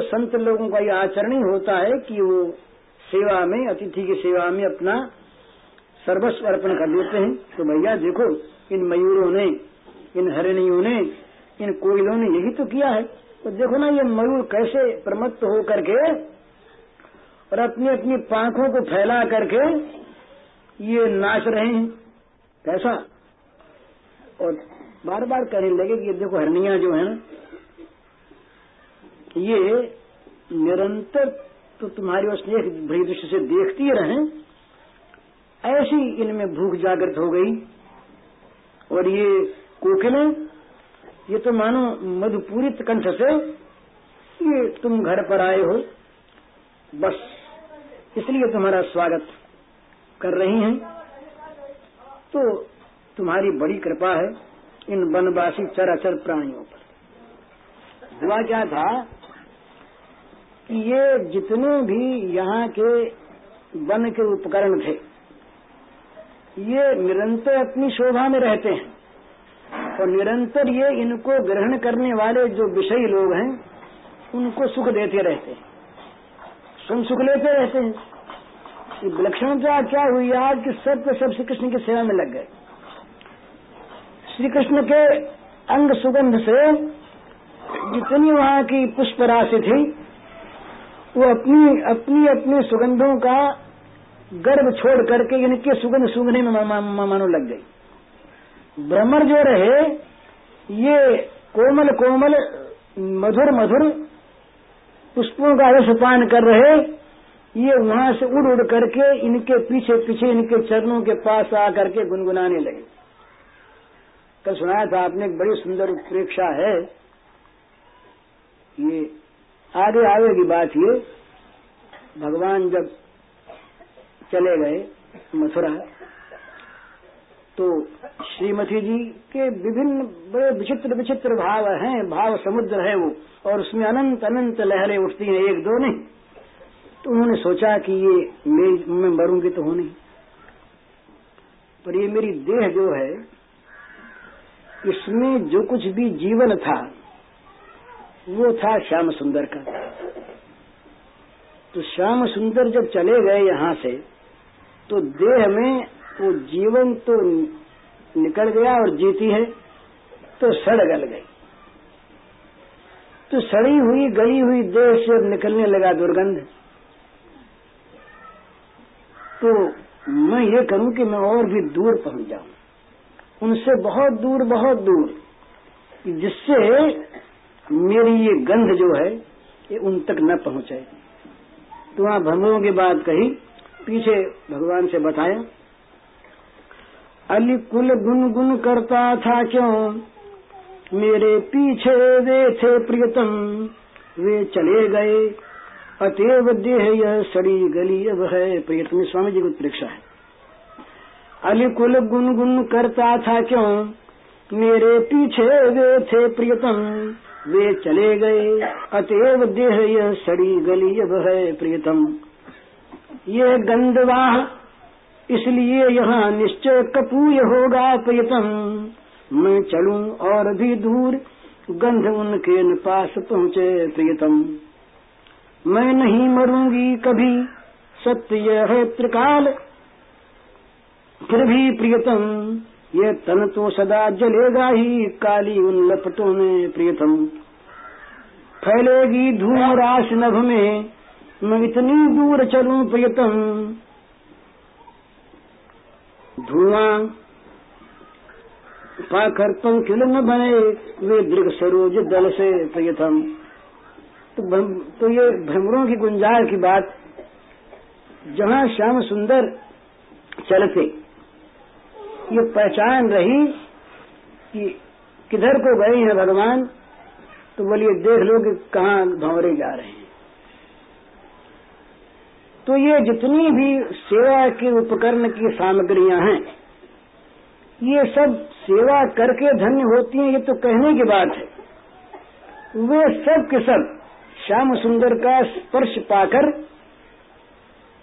संत लोगों का यह आचरण ही होता है कि वो सेवा में, अतिथि की सेवा में अपना सर्वस्व अर्पण कर देते हैं। तो भैया, देखो, इन मयूरों ने, इन हरिणियों ने, इन कोयलों ने यही तो किया है। तो देखो ना, ये मयूर कैसे प्रमत्त हो करके और अपनी अपनी पांखों को फैला करके ये नाच रहे हैं। कैसा? और बार बार कहने लगे कि देखो हरनिया जो है ना ये निरंतर तो तुम्हारी ओर स्नेह भरी दृष्टि से देखती रहे, ऐसी इनमें भूख जागृत हो गई। और ये कोकिलें ये तो मानो मधुपूरित कंठ से ये तुम घर पर आए हो। बस, इसलिए तुम्हारा स्वागत कर रही हैं। तो तुम्हारी बड़ी कृपा है इन वनवासी चराचर प्राणियों पर। हुआ क्या था? ये जितने भी यहाँ के वन के उपकरण थे, ये निरंतर अपनी शोभा में रहते हैं। और निरंतर ये इनको ग्रहण करने वाले जो विषयी लोग हैं, उनको सुख देते रहते हैं। सुन सुख लेते रहते हैं। विलक्षणता क्या हुई? आज कि सब के सब श्री कृष्ण की सेवा में लग गए। श्री कृष्ण के अंग सुगंध से जितनी वहाँ की पुष्प राशि थी वो अपनी अपनी अपनी सुगंधों का गर्भ छोड़ करके इनके सुगंध सूंघने में मानो लग गई। भ्रमर जो रहे, ये कोमल कोमल, मधुर मधुर पुष्पों का रसपान कर रहे, ये वहाँ से उड़ उड़ करके इनके पीछे पीछे, इनके चरणों के पास आकर के गुनगुनाने लगे। कल सुनाया था आपने एक बड़ी सुंदर उत्प्रेक्षा है। ये आगे आएगी बात ये भगवान जब चले गए मथुरा तो श्रीमती जी के विभिन्न बड़े विचित्र विचित्र भाव हैं भाव समुद्र है वो और उसमें अनंत अनंत लहरें उठती हैं एक दो नहीं। तो उन्होंने सोचा कि ये मैं, मैं मरूँगी तो होनी। पर ये मेरी देह जो है इसमें जो कुछ भी जीवन था वो था श्याम सुंदर का। तो श्याम सुंदर जब चले गए यहाँ से तो देह में वो जीवन तो निकल गया और जीती है तो सड़ गल गई। तो सड़ी हुई, गली हुई देह से अब निकलने लगा दुर्गंध। तो मैं ये करूँ कि मैं और भी दूर पहुँच जाऊँ। उनसे बहुत दूर बहुत दूर जिससे मेरी ये गंध जो है, ये उन तक न पहुँचे। तो वहाँ भंगों की बात कही, पीछे भगवान से बताया अली कुल गुन गुन करता था क्यों? मेरे पीछे वे थे प्रियतम, वे चले गए। अतएव देह यह सड़ी गली, अब है प्रियतम स्वामी जी की परीक्षा है। अलिकुल गुन गुन करता था क्यों? मेरे पीछे वे थे प्रियतम वे चले गए। अतएव देह यह सड़ी गली अब है प्रियतम ये गंधवाह, इसलिए यहाँ निश्चय कपूय होगा प्रियतम मैं चलूँ और भी दूर, गंध उनके न पास पहुँचे प्रियतम मैं नहीं मरूँगी कभी, सत्य है त्रिकाल। फिर भी प्रियतम ये तन तो सदा जलेगा ही काली उन लपटों में प्रियतम। फैलेगी धूम राश नभ में मैं इतनी दूर चलूँ प्रियतम। धुआँ पाकर पंखिल न बने वे दृढ़ सरोज दल से प्रियतम। तो, तो ये भ्रमरों की गुंजार की बात जहाँ श्याम सुंदर चलते ये पहचान रही कि किधर को गए हैं भगवान तो बोलिए, देख लो कि कहाँ भंवरे जा रहे हैं। तो ये जितनी भी सेवा के उपकरण की सामग्रियाँ हैं, ये सब सेवा करके धन्य होती हैं, ये तो कहने की बात है। वे सब के सब श्याम सुंदर का स्पर्श पाकर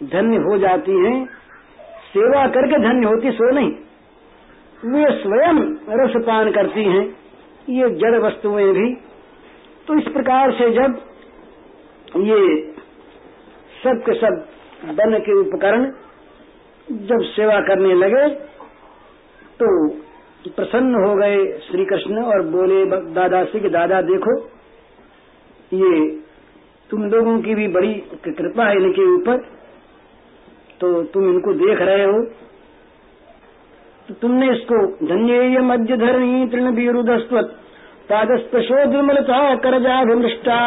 धन्य हो जाती हैं, सेवा करके धन्य होती, सो नहीं। वे स्वयं रसपान करती हैं, ये जड़ वस्तुएँ भी। तो इस प्रकार से जब ये सब के सब बन के उपकरण जब सेवा करने लगे तो प्रसन्न हो गए श्री कृष्ण और बोले, दादा से कि दादा, देखो, ये तुम लोगों की भी बड़ी कृपा है इनके ऊपर। तो तुम इनको देख रहे हो तो तुमने इसको धन्य मध्य धरणी तृण विरुदस्वत पादस्पशो दुर्मलता करजाभिमृष्टा।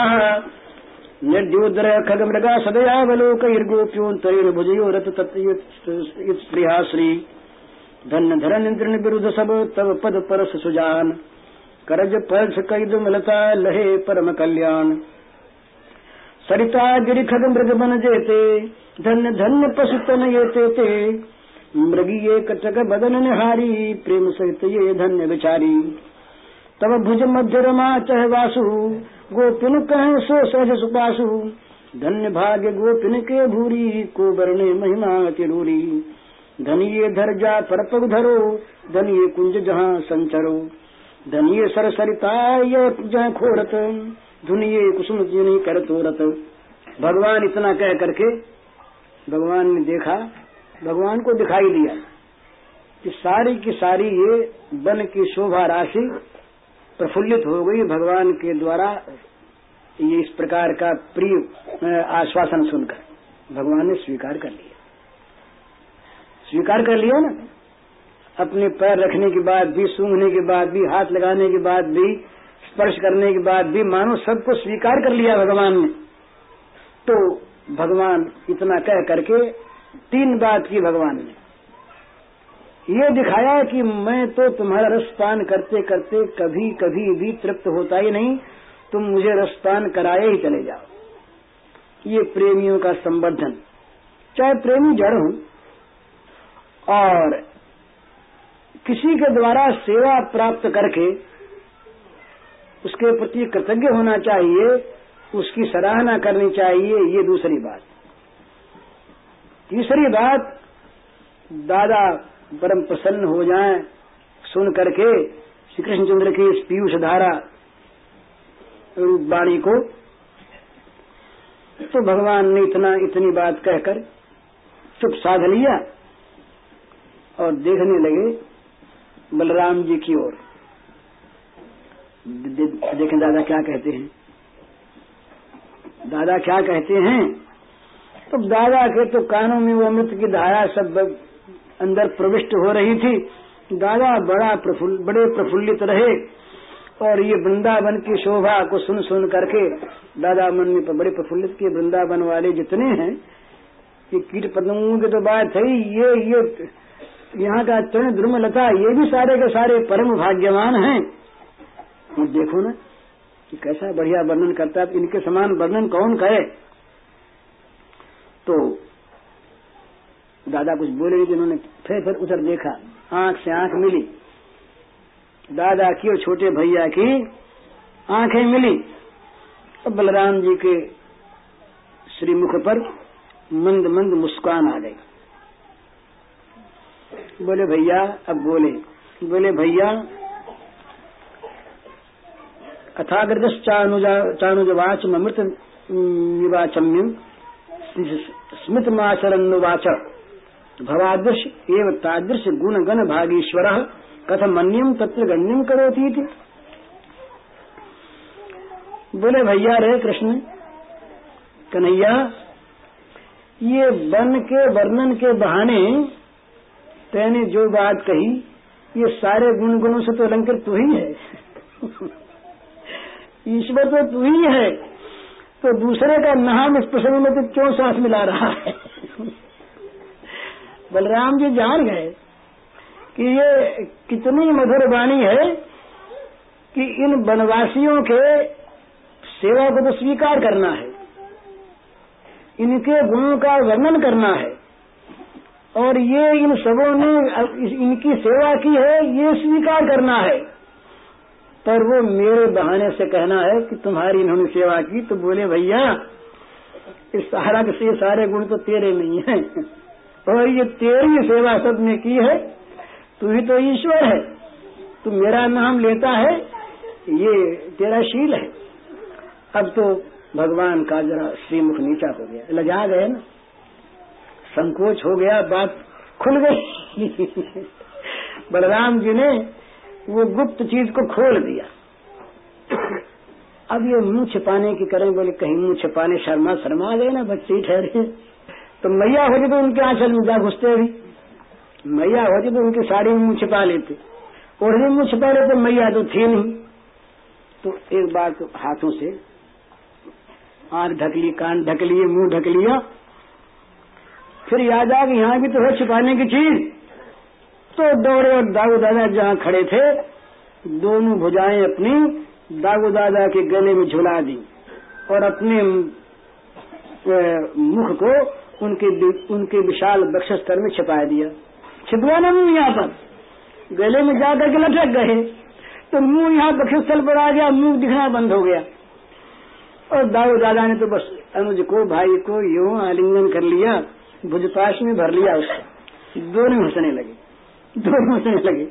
निर्द्योदर खग मृगा सदयावलोकैर्गोप्योन्तरेण भुजयो रत तत्स्पृहा श्री धन धरन इंद्र विरुद्ध सब तब पद परस सुजान करज परस कैद मिलता लहे परम कल्याण सरिता गिरि खग मृग बन जेते धन्य धन्य पशु तन ये ते। मृगी ये कटक बदन निहारी प्रेम सहित ये धन्य विचारी तब भुज मध्य रमा चह वासु गोपिन कह सो सहज सुपासु धन्य भाग्य गोपिन के भूरी को वर्णे महिमा तिरूरी धनिये धर जा पर पग धरो धनिये कुंज जहाँ संचरो। धनिये सर सरिता जहाँ खोरत, धुनिये कुसुम कर तोरत भगवान इतना कह करके, भगवान ने देखा भगवान को दिखाई दिया कि सारी की सारी ये वन की शोभा राशि प्रफुल्लित हो गई भगवान के द्वारा ये इस प्रकार का प्रिय आश्वासन सुनकर। भगवान ने स्वीकार कर लिया। स्वीकार कर लिया ना? अपने पैर रखने के बाद भी, सूंघने के बाद भी, हाथ लगाने के बाद भी, स्पर्श करने के बाद भी मानो सबको स्वीकार कर लिया भगवान ने। तो भगवान इतना कह करके तीन बात की भगवान ने। ये दिखाया कि मैं तो तुम्हारा रसपान करते करते कभी कभी भी तृप्त होता ही नहीं, तुम मुझे रसपान कराए ही चले जाओ। ये प्रेमियों का संवर्धन। चाहे प्रेमी जड़ हूँ, और किसी के द्वारा सेवा प्राप्त करके उसके प्रति कृतज्ञ होना चाहिए, उसकी सराहना करनी चाहिए, ये दूसरी बात। तीसरी बात, दादा परम प्रसन्न हो जाएँ, सुन करके श्री कृष्णचंद्र की इस पीयूष धारा वाणी को। तो भगवान ने इतना, इतनी बात कहकर चुप साध लिया और देखने लगे बलराम जी की ओर। देखें दादा क्या कहते हैं। दादा क्या कहते हैं? तो दादा के तो कानों में वो अमृत की धारा सब अंदर प्रविष्ट हो रही थी। दादा बड़ा प्रफुल्ल, बड़े प्रफुल्लित रहे और ये वृंदावन की शोभा को सुन सुन करके दादा मन में बड़े प्रफुल्लित किए। वृंदावन वाले जितने हैं, ये कीट पतंगों की तो बात है ये ये, यहाँ का चरण द्रुमलता, ये भी सारे के सारे परम भाग्यवान हैं। देखो ना कैसा बढ़िया वर्णन करता है। इनके समान वर्णन कौन करे? तो दादा कुछ बोले उन्होंने फिर फिर उधर देखा। आँख से आँख मिली। दादा की और छोटे भैया की आँखें मिली। और बलराम जी के श्रीमुख पर मंद मंद मुस्कान आ गई। बोले, भैया, अब बोले। बोले, भैया अथाग्रदश्चानुजवाच ममृत निवाचम्यम स्मित माचरन्नुवाच भवादृश एव तादृश गुण गण भागीश्वर कथम अन्यम तत्र गण्यम करोती थी बोले, भैया, रे कृष्ण, कन्हैया, ये वन के वर्णन के बहाने तेने जो बात कही, ये सारे गुण गुणों से तो अलंकृत तू ही है। ईश्वर तो तू ही है। तो दूसरे का नाम इस प्रसंग में तो क्यों सांस मिला रहा है? बलराम जी जान गए कि ये कितनी मधुर वाणी है कि इन वनवासियों के सेवा को तो स्वीकार करना है। इनके गुणों का वर्णन करना है। और ये इन सबों ने इनकी सेवा की है, ये स्वीकार करना है। पर वो मेरे बहाने से कहना है कि तुम्हारी इन्होंने सेवा की तो बोले, भैया, इस सहारा से सारे गुण तो तेरे नहीं है। और ये तेरी सेवा सबने की है, तू ही तो ईश्वर है। तू मेरा नाम लेता है, ये तेरा शील है। अब तो भगवान का जरा श्रीमुख नीचा हो गया। लजा गए ना? संकोच हो गया, बात खुल गई। बलराम जी ने वो गुप्त चीज़ को खोल दिया। अब ये मुँह छिपाने की करें, बोले, कहीं मुँह छिपाने शर्मा शर्मा गए ना, बच्चे ठहरे तो मैया हो जाए तो उनके आंचल में जा घुसते अभी मैया हो जाए तो उनकी साड़ी में मुँह छिपा लेते। और ओढ़ने मुँह छिपा लेते मैया तो थी नहीं। तो एक बार तो हाथों से, आँख ढक ली, कान ढक लिए, मुँह ढक लिया, फिर याद आ कि यहाँ भी तो है छिपाने की चीज़। तो दौड़े और दाऊ दादा जहाँ खड़े थे, दोनों भुजाएँ अपनी दागू दादा के गले में झुला दी और अपने मुख को उनके उनके विशाल वक्षस्तर में छिपा दिया। छिपवाना मुँह यहाँ पर। गले में जाकर के लटक गए। तो मुँह यहाँ वक्षस्थल पर आ गया, मुँह दिखना बंद हो गया। और दाऊ दादा ने तो बस अनुज को, भाई को यूँ आलिंगन कर लिया, भुजपाश में भर लिया उसको। दोनों हंसने लगे। दोनों होने लगे।